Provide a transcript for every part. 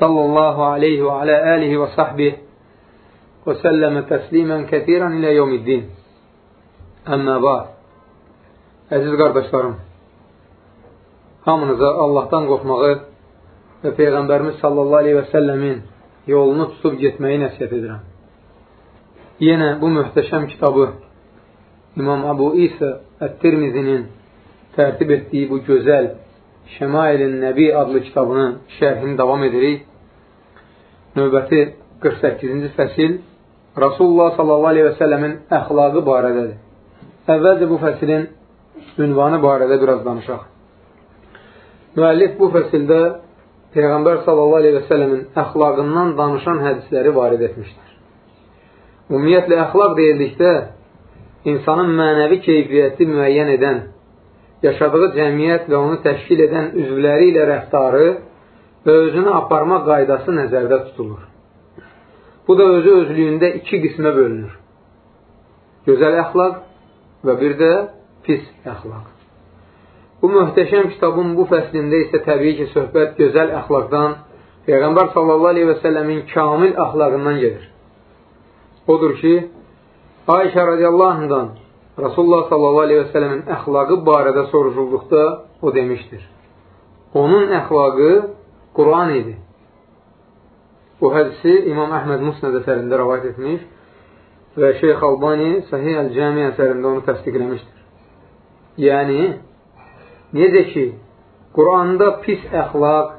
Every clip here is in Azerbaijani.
صلى الله عليه وعلى آله وصحبه وسلم تسليما كثيرا إلى يوم الدين Əmmə ba'd. Əziz qardaşlarım, hamınıza Allahdan qorxmağı və Peyğəmbərimiz sallallahu aleyhi və səlləmin yolunu tutub getməyi nəsiyyət edirəm. Yenə bu möhtəşəm kitabı İmam Abu İsa Ət-Tirmizinin tərtib etdiyi bu gözəl Şəmailin Nəbi adlı kitabının şərhini davam edirik. Növbəti 48-ci fəsil Rasulullah sallallahu aleyhi və səlləmin əxlaqı barədədir. Əvvəlcə bu fəsilin ünvanı barədə biraz danışaq. Müəllif bu fəsildə Peyğəmbər sallallahu aleyhi və sələmin əxlaqından danışan hədisləri varid etmişdir. Ümumiyyətlə, əxlaq deyildikdə insanın mənəvi keyfiyyəti müəyyən edən, yaşadığı cəmiyyət və onu təşkil edən üzvləri ilə rəftarı və özünü aparma qaydası nəzərdə tutulur. Bu da özü özlüyündə iki qismə bölünür. Gözəl əxlaq və bir də pis əxlaq. Bu möhtəşəm kitabın bu fəslində isə təbii ki, söhbət gözəl əxlaqdan, Peyğəmbər sallallahu aleyhi və səlləmin kamil əxlaqından gedir. Odur ki, Ayşə radiyallahu anhdan Rasulullah səlləmin əxlaqı barədə soruşulduqda o demişdir. Onun əxlaqı Quran idi. Bu hədisi İmam Əhməd Musnəd əsərində rəvayət etmiş və Şeyx Albani Sahih Əl-Cəmi əsərində onu təsdiqləmişdir. Yəni, necə ki, Quranda pis əxlaq,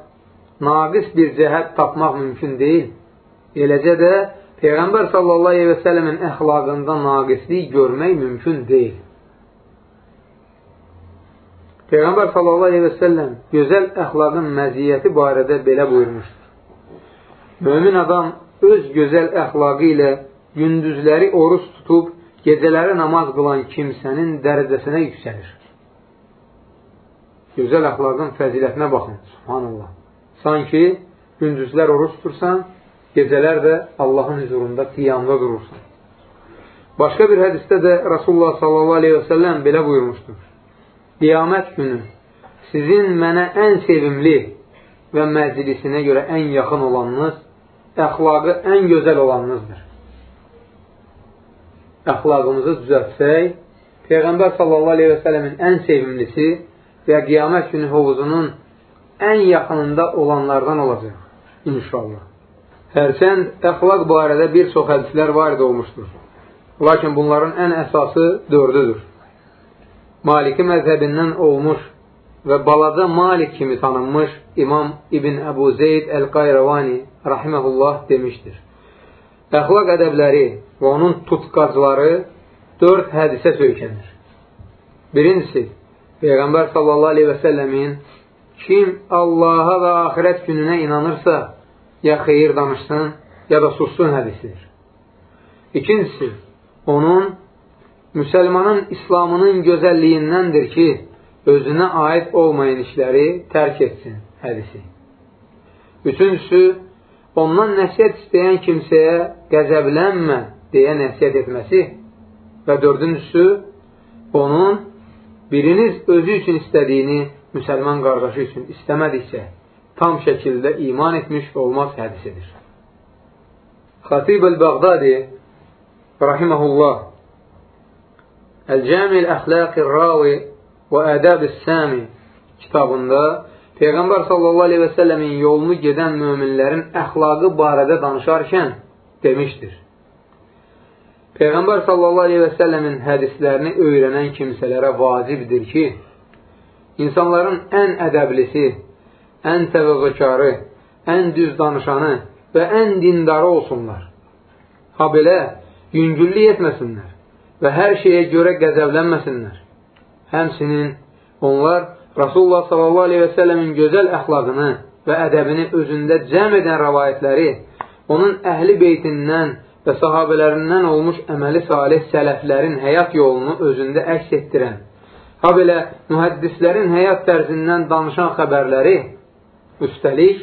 naqis bir cəhət tapmaq mümkün deyil, eləcə də Peyğəmbər sallallahu aleyhi və sələmin əxlaqında naqislik görmək mümkün deyil. Peyğəmbər sallallahu aleyhi və səlləm gözəl əxlaqın məziyyəti barədə belə buyurmuşdur. Mömin adam öz gözəl əxlaqı ilə gündüzləri oruz tutub, gecələri namaz qılan kimsənin dərəcəsinə yüksəlir. Gözəl əxlaqın fəzilətinə baxın, subhanallah. Sanki gündüzlər oruz tutursan, gecələr də Allahın hüzurunda qiyamda durursan. Başqa bir hədisdə də Rasulullah səlləm belə buyurmuşdur. Qiyamət günü sizin mənə ən sevimli və məclisinə görə ən yaxın olanınız, əxlaqı ən gözəl olanınızdır əxlaqımızı düzəltsək, Peyğəmbər sələmin ən sevimlisi və qiyamət günü hovuzunun ən yaxınında olanlardan olacaq. İnşallah. Hərçənd əxlaq barədə bir çox hədislər varid olmuşdur. Lakin bunların ən əsası dördüdür. Maliki məzhəbindən olmuş və balaca Malik kimi tanınmış İmam İbn Əbu Zeyd Əl-Qayravani rahiməhullah demişdir. Əxlaq ədəbləri və onun tutqacları dörd hədisə söykənir. Birincisi, Peyğəmbər sallallahu aleyhi və səlləmin kim Allaha və axirət gününə inanırsa, ya xeyir danışsın, ya da sussun hədisidir. İkincisi, onun müsəlmanın İslamının gözəlliyindəndir ki, özünə aid olmayan işləri tərk etsin hədisi. Üçüncüsü, ondan nəsiyyət istəyən kimsəyə qəzəblənmə deyə nəsiyyət etməsi və dördüncüsü, onun biriniz özü üçün istədiyini müsəlman qardaşı üçün istəmədikcə tam şəkildə iman etmiş olmaz hədisidir. Xatib el-Bağdadi rahiməhullah Əl-Cəmi Əxlaqi Ravi və Ədəb-i kitabında Peyğəmbər sallallahu aleyhi və səlləmin yolunu gedən möminlərin əxlaqı barədə danışarkən demişdir. Peyğəmbər sallallahu aleyhi və səlləmin hədislərini öyrənən kimsələrə vacibdir ki, insanların ən ədəblisi, ən təvəqqəkarı, ən düz danışanı və ən dindarı olsunlar. Ha belə, yüngüllük etməsinlər və hər şeyə görə qəzəblənməsinlər. Həmsinin onlar Rasulullah səlləmin gözəl əxlaqını və ədəbini özündə cəm edən rəvayətləri onun əhli beytindən və sahabələrindən olmuş əməli salih sələflərin həyat yolunu özündə əks etdirən, ha belə mühəddislərin həyat tərzindən danışan xəbərləri, üstəlik,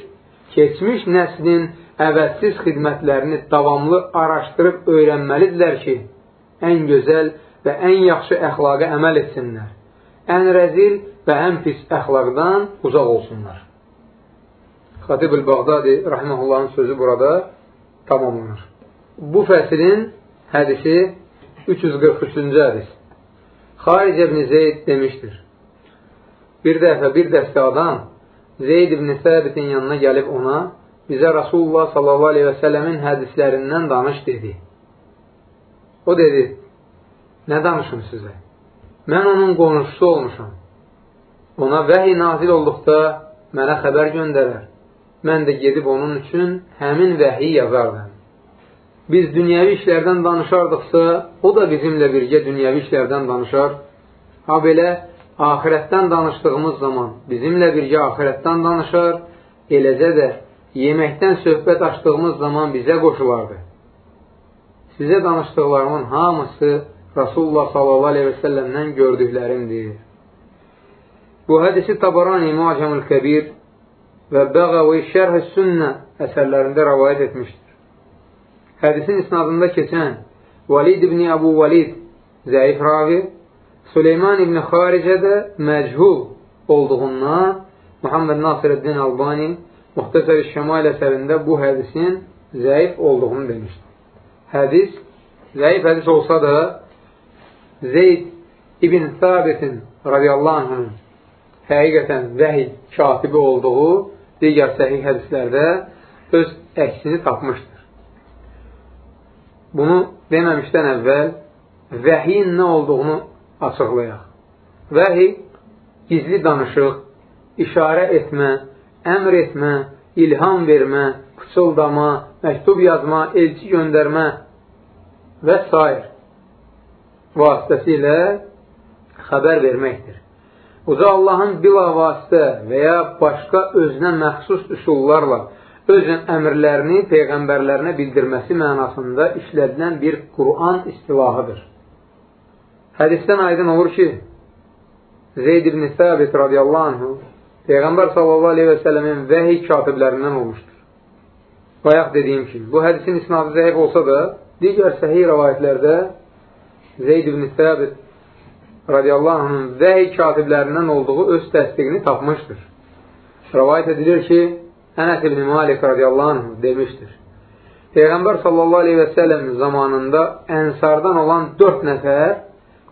keçmiş nəslin əvəzsiz xidmətlərini davamlı araşdırıb öyrənməlidirlər ki, ən gözəl və ən yaxşı əxlaqa əməl etsinlər, ən rəzil və ən pis əxlaqdan uzaq olsunlar. Xatib el-Bağdadi rahiməhullahın sözü burada tamamlanır. Bu fəsilin hədisi 343-cü hədis. Xaric ibn Zeyd demişdir. Bir dəfə bir dəstə adam Zeyd ibn Səbitin yanına gəlib ona bizə Rasulullah sələmin hədislərindən danış dedi. O dedi, nə danışım sizə? Mən onun qonşusu olmuşam. Ona vəhiy nazil olduqda mənə xəbər göndərər. Mən də gedib onun üçün həmin vəhiy yazardım. Biz dünyəvi işlərdən danışardıqsa, o da bizimlə birgə dünyəvi işlərdən danışar. Ha belə, ahirətdən danışdığımız zaman bizimlə birgə ahirətdən danışar, eləcə də yeməkdən söhbət açdığımız zaman bizə qoşulardı. Sizə danışdıqlarımın hamısı Rasulullah səlləmdən gördüklərimdir. Bu hədisi Tabarani Muacamül Kəbir və Bəğəvi Şərh-i Sünnə əsərlərində rəvayət etmişdir. Hədisin isnadında keçən Valid ibn Əbu Valid zəif ravi, Süleyman ibn Xaricə də məchul olduğundan Muhammed Nasirəddin Albani Muxtəsər Şəmal əsərində bu hədisin zəif olduğunu demişdir. Hədis zəif hədis olsa da Zeyd ibn Sabitin radiyallahu anhın həqiqətən vəhiy katibi olduğu digər səhih hədislərdə öz əksini tapmışdır. Bunu deməmişdən əvvəl vəhiyin nə olduğunu açıqlayaq. Vəhiy gizli danışıq, işarə etmə, əmr etmə, ilham vermə, pıçıldama, məktub yazma, elçi göndərmə və s. vasitəsilə xəbər verməkdir. Uca Allahın bila vasitə və ya başqa özünə məxsus üsullarla özün əmrlərini peyğəmbərlərinə bildirməsi mənasında işlədilən bir Quran istilahıdır. Hədisdən aydın olur ki, Zeyd ibn Səbit radiyallahu anhu Peyğəmbər sallallahu aleyhi və sələmin vəhiy katiblərindən olmuşdur. Bayaq dediyim kimi, bu hədisin isnadı zəif olsa da, digər səhih rəvayətlərdə Zeyd ibn Səbit radiyallahu anhın vəhiy katiblərindən olduğu öz təsdiqini tapmışdır. Rəvayət edilir ki, Ənəs ibn Malik radiyallahu anh demişdir. Peyğəmbər sallallahu aleyhi və səlləm zamanında ənsardan olan dörd nəfər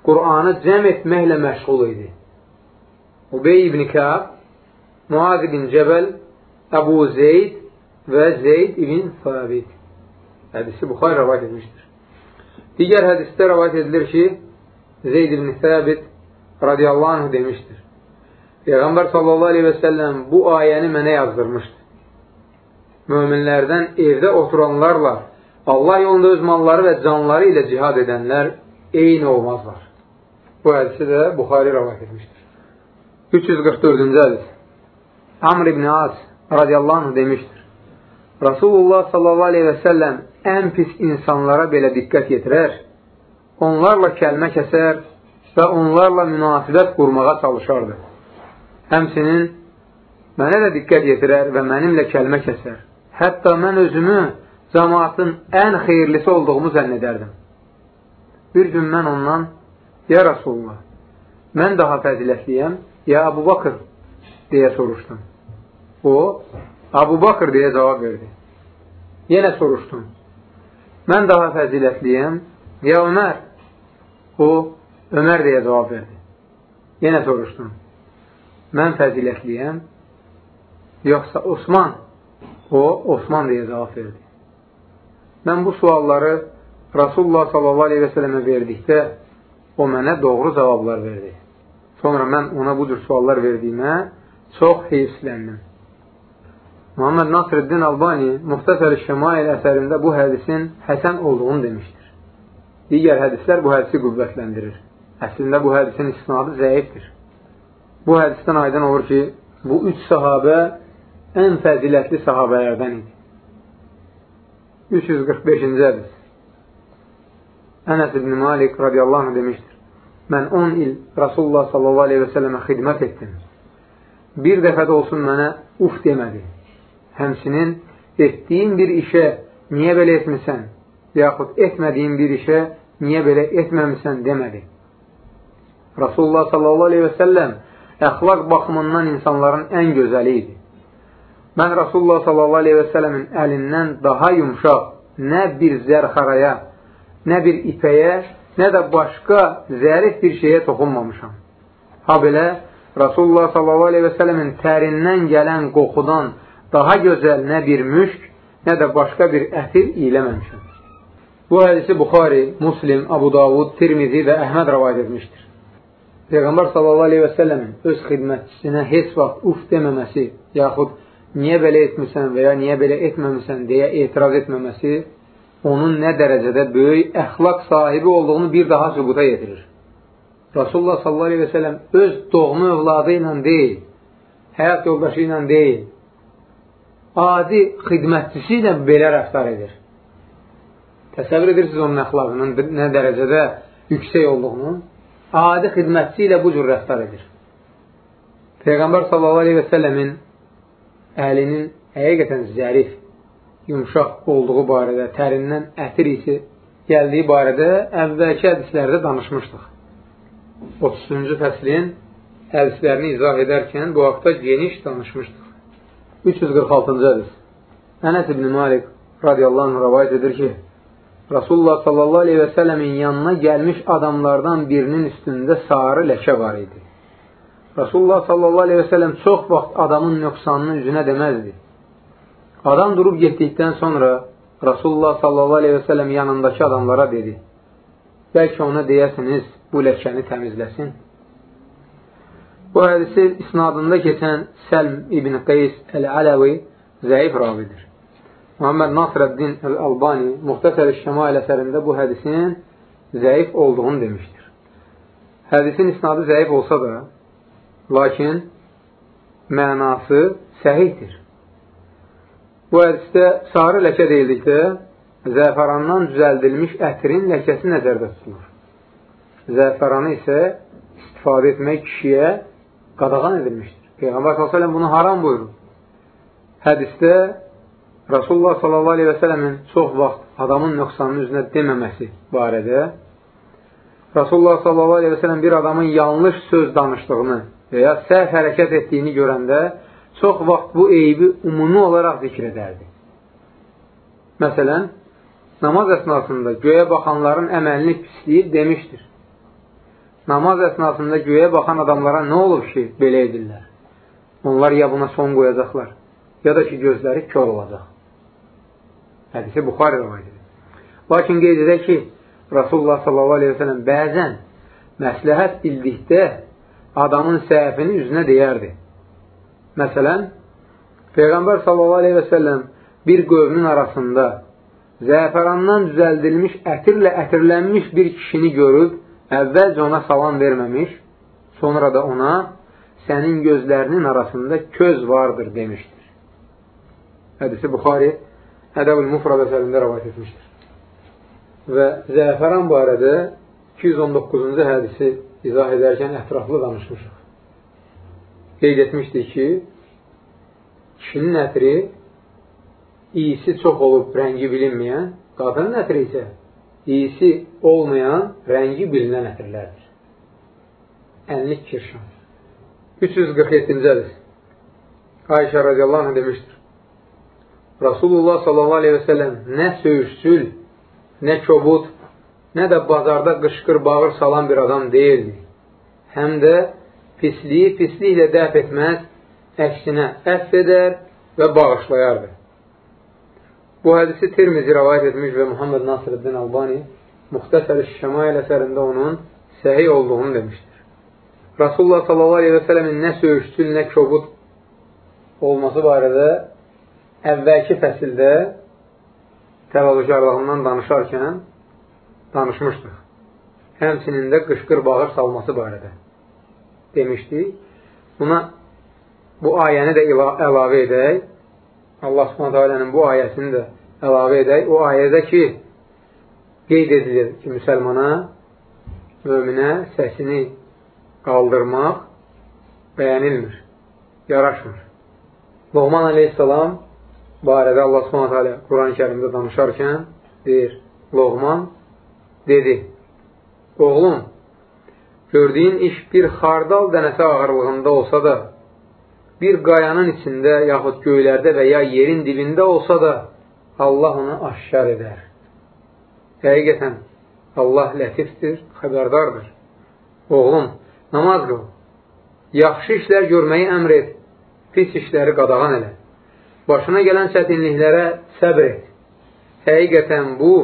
Qur'anı cəm etməklə məşğul idi. Ubey ibn Kəb, Muaz ibn Cəbəl, Əbu Zeyd və Zeyd ibn Sabit. Hədisi Buxar rəvayət etmişdir. Digər hədisdə rəvayət edilir ki, Zeyd ibn Sabit radiyallahu anh demişdir. Peyğəmbər sallallahu aleyhi və səlləm bu ayəni mənə yazdırmışdı möminlərdən evdə oturanlarla Allah yolunda öz malları və canları ilə cihad edənlər eyni olmazlar. Bu hədisi də Buxari rəvayət etmişdir. 344-cü hədis Amr ibn As radiyallahu anh demişdir. Rasulullah sallallahu aleyhi və səlləm ən pis insanlara belə diqqət yetirər, onlarla kəlmə kəsər və onlarla münasibət qurmağa çalışardı. Həmsinin mənə də diqqət yetirər və mənimlə kəlmə kəsər. Hətta mən özümü cəmaatın ən xeyirlisi olduğumu zənn edərdim. Bir gün mən ondan, Ya Rasulullah, mən daha fəzilətliyəm, ya Abu Bakır deyə soruşdum. O, Abu Bakır deyə cavab verdi. Yenə soruşdum. Mən daha fəzilətliyəm, ya Ömər? O, Ömər deyə cavab verdi. Yenə soruşdum. Mən fəzilətliyəm, yoxsa Osman? O, Osman deyə cavab verdi. Mən bu sualları Rasulullah s.a.v. verdikdə o mənə doğru cavablar verdi. Sonra mən ona bu cür suallar verdiyimə çox heyfsləndim. Muhammed Nasreddin Albani Muxtasər-i Şəmail əsərində bu hədisin həsən olduğunu demişdir. Digər hədislər bu hədisi qüvvətləndirir. Əslində bu hədisin isnadı zəifdir. Bu hədisdən aydın olur ki, bu üç sahabə ən fəzilətli sahabələrdən idi. 345-ci hədis Ənəs ibn Malik radiyallahu anh demişdir. Mən 10 il Rasulullah sallallahu aleyhi və sələmə xidmət etdim. Bir dəfə də olsun mənə uf demədi. Həmsinin etdiyin bir işə niyə belə etmirsən, yaxud etmədiyin bir işə niyə belə etməmisən demədi. Rasulullah sallallahu aleyhi və səlləm əxlaq baxımından insanların ən gözəli idi. Mən Rasulullah sallallahu aleyhi və sələmin əlindən daha yumşaq, nə bir zərxaraya, nə bir ipəyə, nə də başqa zərif bir şeyə toxunmamışam. Ha belə, Rasulullah s.a.v-in tərindən gələn qoxudan daha gözəl nə bir müşk, nə də başqa bir ətir iləməmişəm. Bu hədisi Buxari, Muslim, Abu Davud, Tirmizi və Əhməd rəvayət etmişdir. Peyğəmbər s.a.v-in öz xidmətçisinə heç vaxt uf deməməsi, yaxud niyə belə etmirsən və ya niyə belə etməmirsən deyə etiraz etməməsi onun nə dərəcədə böyük əxlaq sahibi olduğunu bir daha sübuta yetirir. Rasulullah sallallahu aleyhi və sələm öz doğma övladı ilə deyil, həyat yoldaşı ilə deyil, adi xidmətçisi ilə belə rəftar edir. Təsəvvür edirsiniz onun əxlaqının nə dərəcədə yüksək olduğunu? Adi xidmətçi ilə bu cür rəftar edir. Peyğəmbər sallallahu aleyhi və sələmin əlinin həqiqətən zərif, yumşaq olduğu barədə, tərindən ətir isi gəldiyi barədə əvvəlki hədislərdə danışmışdıq. 30-cu fəslin hədislərini izah edərkən bu haqda geniş danışmışdıq. 346-cı hədis Ənəs ibn Malik radiyallahu anh rəvayət edir ki, Rasulullah sallallahu aleyhi və sələmin yanına gəlmiş adamlardan birinin üstündə sarı ləkə var idi. Rasulullah sallallahu aleyhi və sələm çox vaxt adamın nöqsanını üzünə deməzdi. Adam durub getdikdən sonra Rasulullah sallallahu aleyhi və səlləm yanındakı adamlara dedi, bəlkə ona deyəsiniz, bu ləkəni təmizləsin. Bu hədisi isnadında keçən Səlm ibn Qeys Əl-Ələvi zəif ravidir. Muhammed Nasrəddin Əl-Albani Muxtəsər-i Şəmail əsərində bu hədisin zəif olduğunu demişdir. Hədisin isnadı zəif olsa da, lakin mənası səhihdir. Bu hədisdə sarı ləkə deyildikdə, zəfərandan düzəldilmiş ətrin ləkəsi nəzərdə tutulur. Zəfəranı isə istifadə etmək kişiyə qadağan edilmişdir. Peyğəmbər s.ə.v bunu haram buyurur. Hədisdə Rasulullah s.ə.v-in çox vaxt adamın nöqsanının üzrə deməməsi barədə Rasulullah s.ə.v bir adamın yanlış söz danışdığını və ya səhv hərəkət etdiyini görəndə çox vaxt bu eybi ümumi olaraq zikr edərdi. Məsələn, namaz əsnasında göyə baxanların əməlini pisləyib demişdir. Namaz əsnasında göyə baxan adamlara nə olub ki, belə edirlər? Onlar ya buna son qoyacaqlar, ya da ki, gözləri kör olacaq. Hədisi Buxarə rəvayət edir. Lakin qeyd edək ki, Rasulullah s.a.v. bəzən məsləhət bildikdə adamın səhəfini üzünə deyərdi. Məsələn, Peyğəmbər s.a.v. bir qövmün arasında zəfərandan düzəldilmiş ətirlə ətirlənmiş bir kişini görüb, əvvəlcə ona salam verməmiş, sonra da ona sənin gözlərinin arasında köz vardır demişdir. Hədisi Buxari Ədəb-ül Mufrad əsərində rəvat etmişdir. Və zəfəran barədə 219-cu hədisi izah edərkən ətraflı danışmışıq qeyd etmişdik ki, kişinin ətri iyisi çox olub rəngi bilinməyən, qadının ətri isə iyisi olmayan, rəngi bilinən ətirlərdir. Ənlik kirşan. 347-ci hədis. Ayşə radiyallahu anh demişdir. Rasulullah sallallahu aleyhi və səlləm nə söyüşsül, nə kobud, nə də bazarda qışqır bağır salan bir adam deyildi. Həm də pisliyi pisliklə dəf etməz, əksinə əff edər və bağışlayardı. Bu hədisi Tirmizi rəvayət etmiş və Muhammed Nasirəddin Albani Muxtəsər-i Şəmail əsərində onun səhi olduğunu demişdir. Rasulullah s.a.v-in nə söyüşçül, nə kobud olması barədə əvvəlki fəsildə təvazökarlığından danışarkən danışmışdıq. Həmçinin də qışqır bağır salması barədə demişdik. Buna bu ayəni də əlavə edək. Allah subhanət alənin bu ayəsini də əlavə edək. O ayədə ki, qeyd edilir ki, müsəlmana, möminə səsini qaldırmaq bəyənilmir, yaraşmır. Loğman aleyhissalam barədə Allah subhanət alə Quran-ı kərimdə danışarkən deyir, Loğman dedi, oğlum, gördüyün iş bir xardal dənəsi ağırlığında olsa da, bir qayanın içində, yaxud göylərdə və ya yerin dibində olsa da, Allah onu aşkar edər. Həqiqətən, Allah lətifdir, xəbərdardır. Oğlum, namaz qıl. Yaxşı işlər görməyi əmr et, pis işləri qadağan elə. Başına gələn çətinliklərə səbr et. Həqiqətən bu,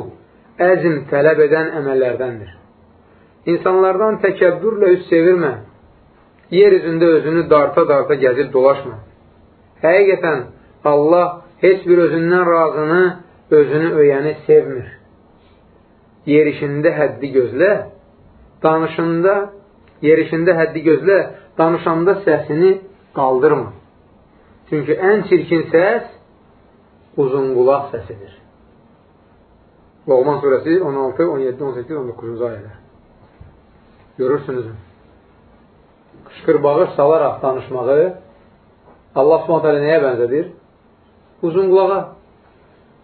əzm tələb edən əməllərdəndir. İnsanlardan təkəbbürlə üst sevirmə. Yer üzündə özünü darta-darta gəzib dolaşma. Həqiqətən, Allah heç bir özündən razını, özünü öyəni sevmir. Yerişində həddi gözlə, danışında, yerişində həddi gözlə, danışanda səsini qaldırma. Çünki ən çirkin səs uzun qulaq səsidir. Loğman surəsi 16, 17, 18, 19-cu ayələr. Görürsünüzmü? Qışqırbağır salaraq danışmağı Allah hələ nəyə bənzədir? Uzun qulağa.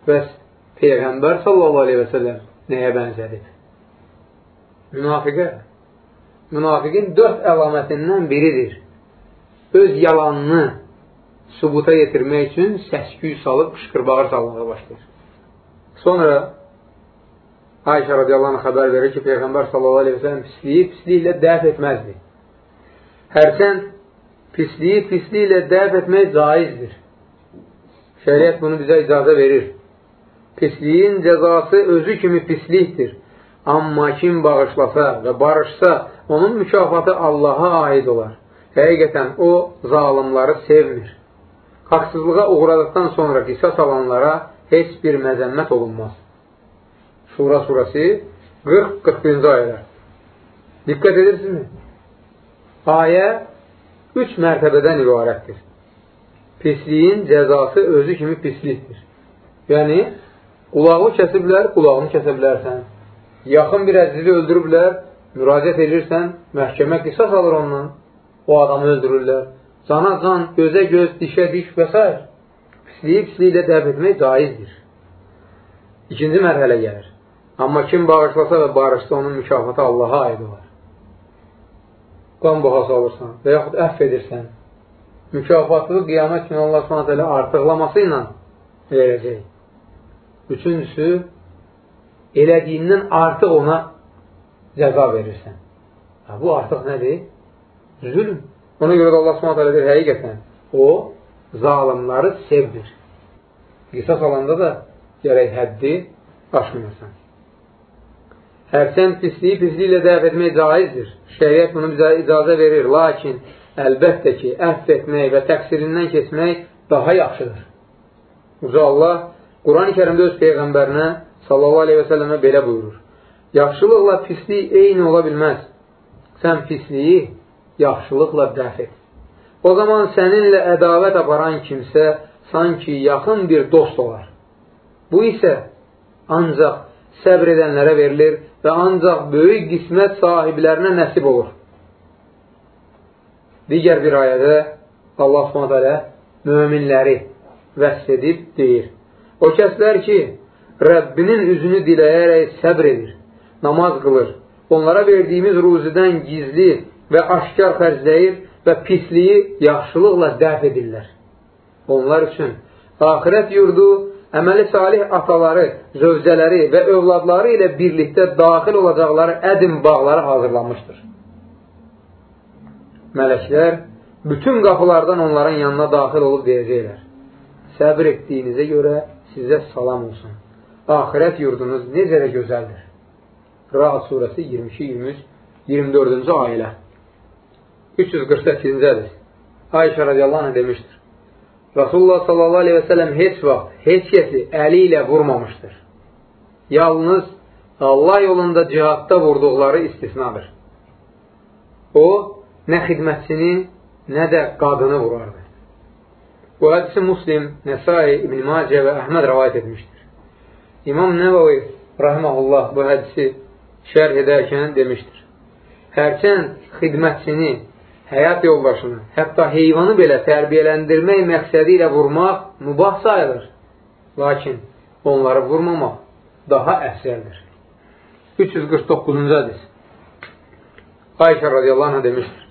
Bəs Peyğəmbər səlləm nəyə bənzədir? Münafiqə. Münafiqin dörd əlamətindən biridir. Öz yalanını subuta yetirmək üçün səsküy salıb qışqırbağır salmağa başlayır. Sonra Ayşə radiyallahu anh xəbər verir ki, Peyğəmbər sallallahu aleyhi və sələm pisliyi pisliklə dəf etməzdi. Hərçənd pisliyi pisliklə dəf etmək caizdir. Şəriət bunu bizə icazə verir. Pisliyin cəzası özü kimi pislikdir. Amma kim bağışlasa və barışsa, onun mükafatı Allaha aid olar. Həqiqətən o, zalimları sevmir. Haqsızlığa uğradıqdan sonra qisas alanlara heç bir məzəmmət olunmaz. Şura surası 40-41-ci ayələr. Diqqət edirsinizmi? Ayə üç mərtəbədən ibarətdir. Pisliyin cəzası özü kimi pislikdir. Yəni, qulağı kəsiblər, qulağını kəsə bilərsən. Yaxın bir əzizi öldürüblər, müraciət edirsən, məhkəmə qisas alır ondan, o adamı öldürürlər. Cana can, gözə göz, dişə diş və s. Pisliyi pisliklə dəb etmək caizdir. İkinci mərhələ gəlir. Amma kim bağışlasa və barışsa, onun mükafatı Allaha aid olar. Qan bahası alırsan və yaxud əhv edirsən, mükafatı qiyamət günü Allah s.ə. artıqlaması ilə verəcək. Üçüncüsü, elədiyindən artıq ona cəza verirsən. Ha, bu artıq nədir? Zülm. Ona görə də Allah s.ə. deyir, həqiqətən, o, zalimları sevdir. Qisas alanda da gərək həddi aşmayasan. Hərçənd pisliyi pisliklə dəf etmək caizdir. Şəriət bunu bizə icazə verir. Lakin, əlbəttə ki, əhv etmək və təqsirindən keçmək daha yaxşıdır. Uca Allah Quran-ı kərimdə öz Peyğəmbərinə sallallahu aleyhi və səlləmə belə buyurur. Yaxşılıqla pislik eyni ola bilməz. Sən pisliyi yaxşılıqla dəf et. O zaman səninlə ədavət aparan kimsə sanki yaxın bir dost olar. Bu isə ancaq səbr edənlərə verilir və ancaq böyük qismət sahiblərinə nəsib olur. Digər bir ayədə Allah s.ə. möminləri vəsf edib deyir. O kəslər ki, Rəbbinin üzünü diləyərək səbr edir, namaz qılır, onlara verdiyimiz ruzidən gizli və aşkar xərcləyir və pisliyi yaxşılıqla dəf edirlər. Onlar üçün axirət yurdu əməli salih ataları, zövcələri və övladları ilə birlikdə daxil olacaqları ədim bağları hazırlanmışdır. Mələklər bütün qapılardan onların yanına daxil olub deyəcəklər. Səbr etdiyinizə görə sizə salam olsun. Ahirət yurdunuz necə də gözəldir. Ra'd surəsi 22-23 24-cü ayələr. 348-ci hədis. Ayşə radiyallahu anh demişdir. Rasulullah sallallahu aleyhi və sələm heç vaxt, heç kəsi əli ilə vurmamışdır. Yalnız Allah yolunda cihadda vurduqları istisnadır. O, nə xidmətçini, nə də qadını vurardı. Bu hədisi Muslim, Nəsai, İbn Macə və Əhməd rəvayət etmişdir. İmam Nəvavi rahiməhullah bu hədisi şərh edərkən demişdir. Hərçənd xidmətçini, həyat yoldaşını, hətta heyvanı belə tərbiyələndirmək məqsədi ilə vurmaq mübah sayılır. Lakin onları vurmamaq daha əfsəldir. 349-cu hədis Ayşə radiyallahu anh demişdir.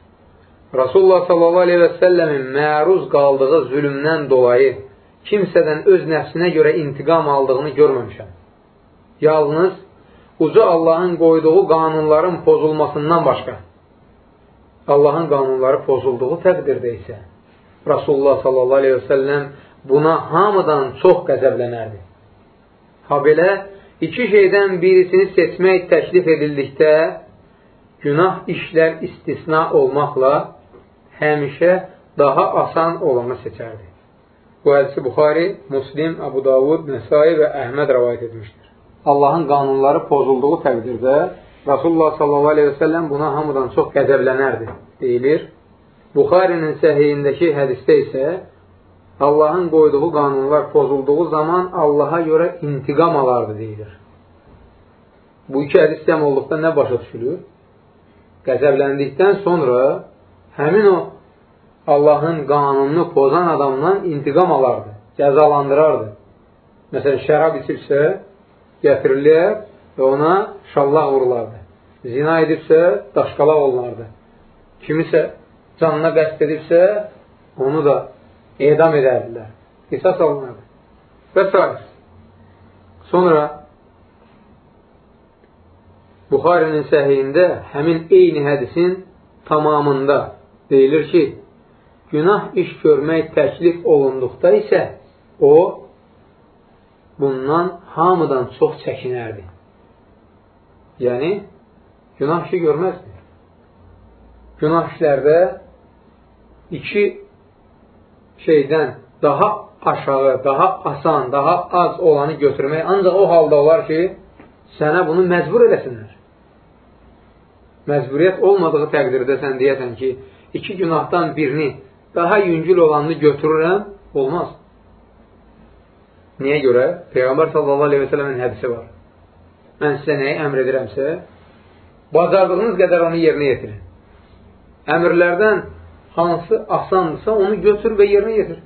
Rasulullah sallallahu aleyhi və səlləmin məruz qaldığı zülümdən dolayı kimsədən öz nəfsinə görə intiqam aldığını görməmişəm. Yalnız uca Allahın qoyduğu qanunların pozulmasından başqa. Allahın qanunları pozulduğu təqdirdə isə Rasulullah sallallahu aleyhi və səlləm buna hamıdan çox qəzəblənərdi. Ha belə, iki şeydən birisini seçmək təklif edildikdə günah işlər istisna olmaqla həmişə daha asan olanı seçərdi. Bu hədisi Buxari, Muslim, Abu Davud, Nəsai və Əhməd rəvayət etmişdir. Allahın qanunları pozulduğu təqdirdə Rasulullah sallallahu aleyhi və səlləm buna hamıdan çox qəzəblənərdi, deyilir. Buxarinin səhiyindəki hədisdə isə Allahın qoyduğu qanunlar pozulduğu zaman Allaha görə intiqam alardı, deyilir. Bu iki hədis cəm olduqda nə başa düşülür? Qəzəbləndikdən sonra həmin o Allahın qanununu pozan adamdan intiqam alardı, cəzalandırardı. Məsələn, şərab içibsə, gətirilər və ona şallaq vurulardı. Zina edibsə, daşqalaq olunardı. Kimisə canına qəst edibsə, onu da edam edərdilər. Qisas alınardı. Və s. Sonra Buxarinin səhiyində həmin eyni hədisin tamamında deyilir ki, günah iş görmək təklif olunduqda isə o, bundan hamıdan çox çəkinərdi. Yəni, günah işi görməzdi. Günah işlərdə iki şeydən daha aşağı, daha asan, daha az olanı götürmək ancaq o halda olar ki, sənə bunu məcbur eləsinlər. Məcburiyyət olmadığı təqdirdə sən deyəsən ki, iki günahdan birini daha yüngül olanını götürürəm, olmaz. Niyə görə? Peyğəmbər sallallahu aleyhi və sələmin hədisi var. Mən sizə nəyi əmr edirəmsə, bacardığınız qədər onu yerinə yetirin. Əmrlərdən hansı asandırsa, onu götür və yerinə yetir.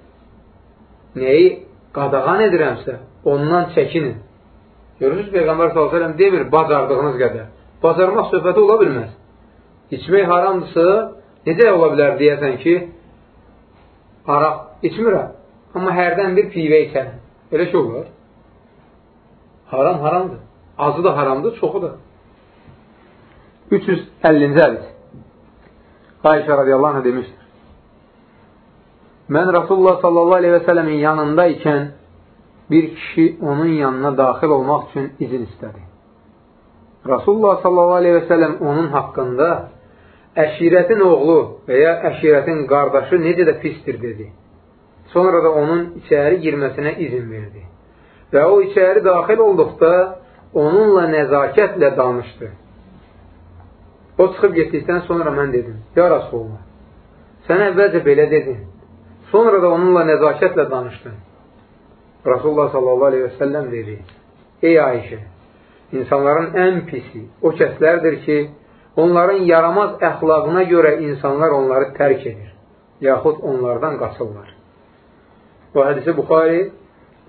Nəyi qadağan edirəmsə, ondan çəkinin. Görürsünüz, Peyğəmbər s.ə.v demir, bacardığınız qədər. Bacarmaq söhbəti ola bilməz. İçmək haramdırsa, necə ola bilər deyəsən ki, araq içmirəm, amma hərdən bir pivə içərəm. Elə şey olur. Haram haramdır. Azı da haramdır, çoxu da. 350-ci hədis. Ayşə radiyallahu anh demişdir. Mən Rasulullah sallallahu aleyhi və sələmin yanında ikən bir kişi onun yanına daxil olmaq üçün izin istədi. Rasulullah sallallahu aleyhi və sələm onun haqqında əşirətin oğlu və ya əşirətin qardaşı necə də pistir dedi. Sonra da onun içəri girməsinə izin verdi. Və o içəri daxil olduqda onunla nəzakətlə danışdı. O çıxıb getdikdən sonra mən dedim, Ya Rasulullah, sən əvvəlcə belə dedin, sonra da onunla nəzakətlə danışdın. Rasulullah sallallahu aleyhi və səlləm dedi, Ey Ayşə, insanların ən pisi o kəslərdir ki, onların yaramaz əxlaqına görə insanlar onları tərk edir, yaxud onlardan qaçırlar. Bu hədisi Buxari,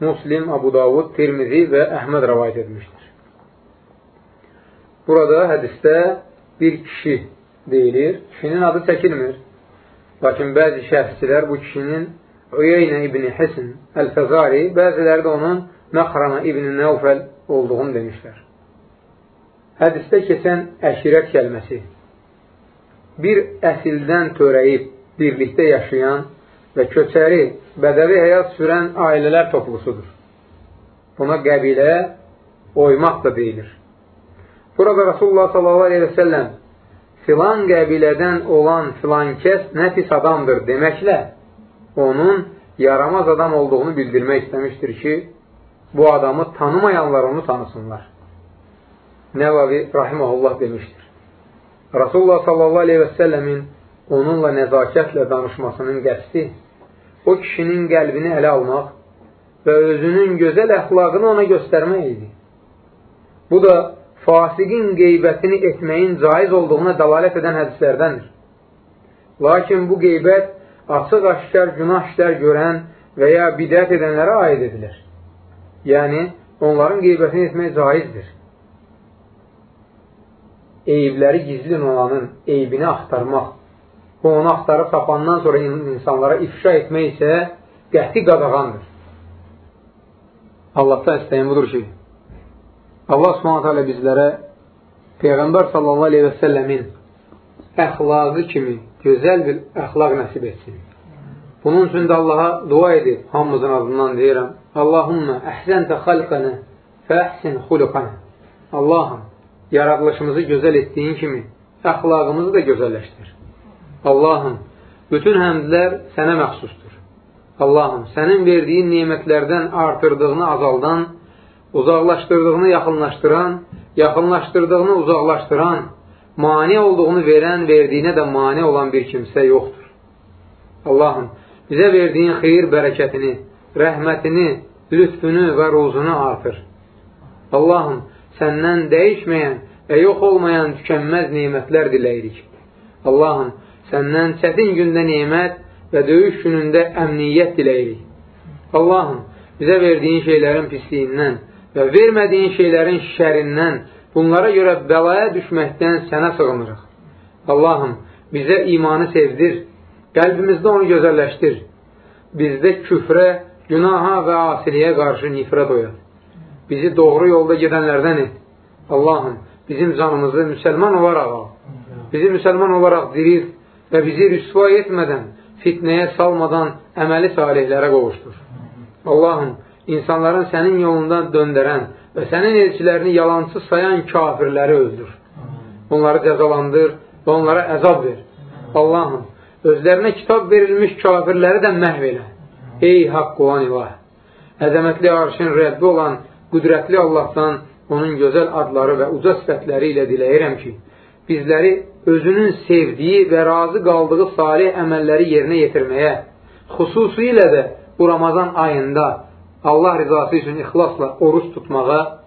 Muslim, Abu Davud, Tirmizi və Əhməd rəvayət etmişdir. Burada hədisdə bir kişi deyilir. Kişinin adı çəkilmir. Lakin bəzi şəxsçilər bu kişinin Üyeynə İbni Hisin Əl-Fəzari, bəziləri də onun Məxrana İbni Nəufəl olduğunu demişlər. Hədisdə keçən əşirət kəlməsi bir əsildən törəyib birlikdə yaşayan və köçəri, bədəvi həyat sürən ailələr toplusudur. Buna qəbilə oymaq da deyilir. Burada Rasulullah s.a.v. filan qəbilədən olan filan kəs nə pis adamdır deməklə onun yaramaz adam olduğunu bildirmək istəmişdir ki, bu adamı tanımayanlar onu tanısınlar. Nəvavi Rahiməhullah demişdir. Rasulullah s.a.v. onunla nəzakətlə danışmasının qəsdi o kişinin qəlbini ələ almaq və özünün gözəl əxlaqını ona göstərmək idi. Bu da fasiqin qeybətini etməyin caiz olduğuna dəlalət edən hədislərdəndir. Lakin bu qeybət açıq-aşkar günah işlər görən və ya bidət edənlərə aid edilir. Yəni, onların qeybətini etmək caizdir. Eyibləri gizlin olanın eybini axtarmaq və onu axtarıb tapandan sonra insanlara ifşa etmək isə qəti qadağandır. Allahdan istəyən budur ki, Allah subhanətə alə bizlərə Peyğəmbər sallallahu aleyhi və səlləmin əxlaqı kimi gözəl bir əxlaq nəsib etsin. Bunun üçün də Allaha dua edib, hamımızın adından deyirəm, Allahumma əhsəntə xalqanı fəhsin xuluqanı. Allahım, yaradılışımızı gözəl etdiyin kimi əxlaqımızı da gözəlləşdir. Allahım, bütün həmdlər sənə məxsusdur. Allahım, sənin verdiyin nemətlərdən artırdığını azaldan, uzaqlaşdırdığını yaxınlaşdıran, yaxınlaşdırdığını uzaqlaşdıran, mani olduğunu verən, verdiyinə də mani olan bir kimsə yoxdur. Allahım, bizə verdiyin xeyir bərəkətini, rəhmətini, lütfünü və ruzunu artır. Allahım, səndən dəyişməyən və yox olmayan tükənməz neymətlər diləyirik. Allahım, səndən çətin gündə neymət və döyüş günündə əmniyyət diləyirik. Allahım, bizə verdiyin şeylərin pisliyindən və vermədiyin şeylərin şərindən, bunlara görə bəlaya düşməkdən sənə sığınırıq. Allahım, bizə imanı sevdir, qəlbimizdə onu gözəlləşdir. Bizdə küfrə, günaha və asiliyə qarşı nifrət oyat. Bizi doğru yolda gedənlərdən et. Allahım, bizim canımızı müsəlman olaraq al. Bizi müsəlman olaraq dirilt və bizi rüsva etmədən, fitnəyə salmadan əməli salihlərə qovuşdur. Allahım, insanların sənin yolundan döndərən və sənin elçilərini yalancı sayan kafirləri öldür. Onları cəzalandır və onlara əzab ver. Allahım, özlərinə kitab verilmiş kafirləri də məhv elə. Ey haqq olan ilah! Əzəmətli arşın Rəbbi olan qüdrətli Allahdan onun gözəl adları və uca sifətləri ilə diləyirəm ki, bizləri özünün sevdiyi və razı qaldığı salih əməlləri yerinə yetirməyə, xüsusilə də bu Ramazan ayında Allah rizası üçün ixlasla oruç tutmağa,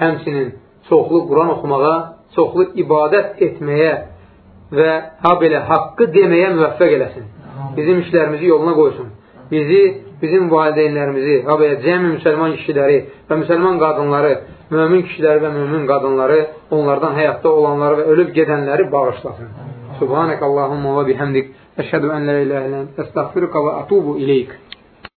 həmsinin çoxlu Quran oxumağa, çoxlu ibadət etməyə və ha belə haqqı deməyə müvəffəq eləsin. Bizim işlərimizi yoluna qoysun. Bizi, bizim valideynlərimizi, ha belə cəmi müsəlman kişiləri və müsəlman qadınları, mömin kişiləri və mömin qadınları, onlardan həyatda olanları və ölüb gedənləri bağışlasın. Subhanək Allahumma və bihəmdik. Əşhədu ən lə ilə ilə əstəğfiruka və atubu ileyk.